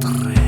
ветры.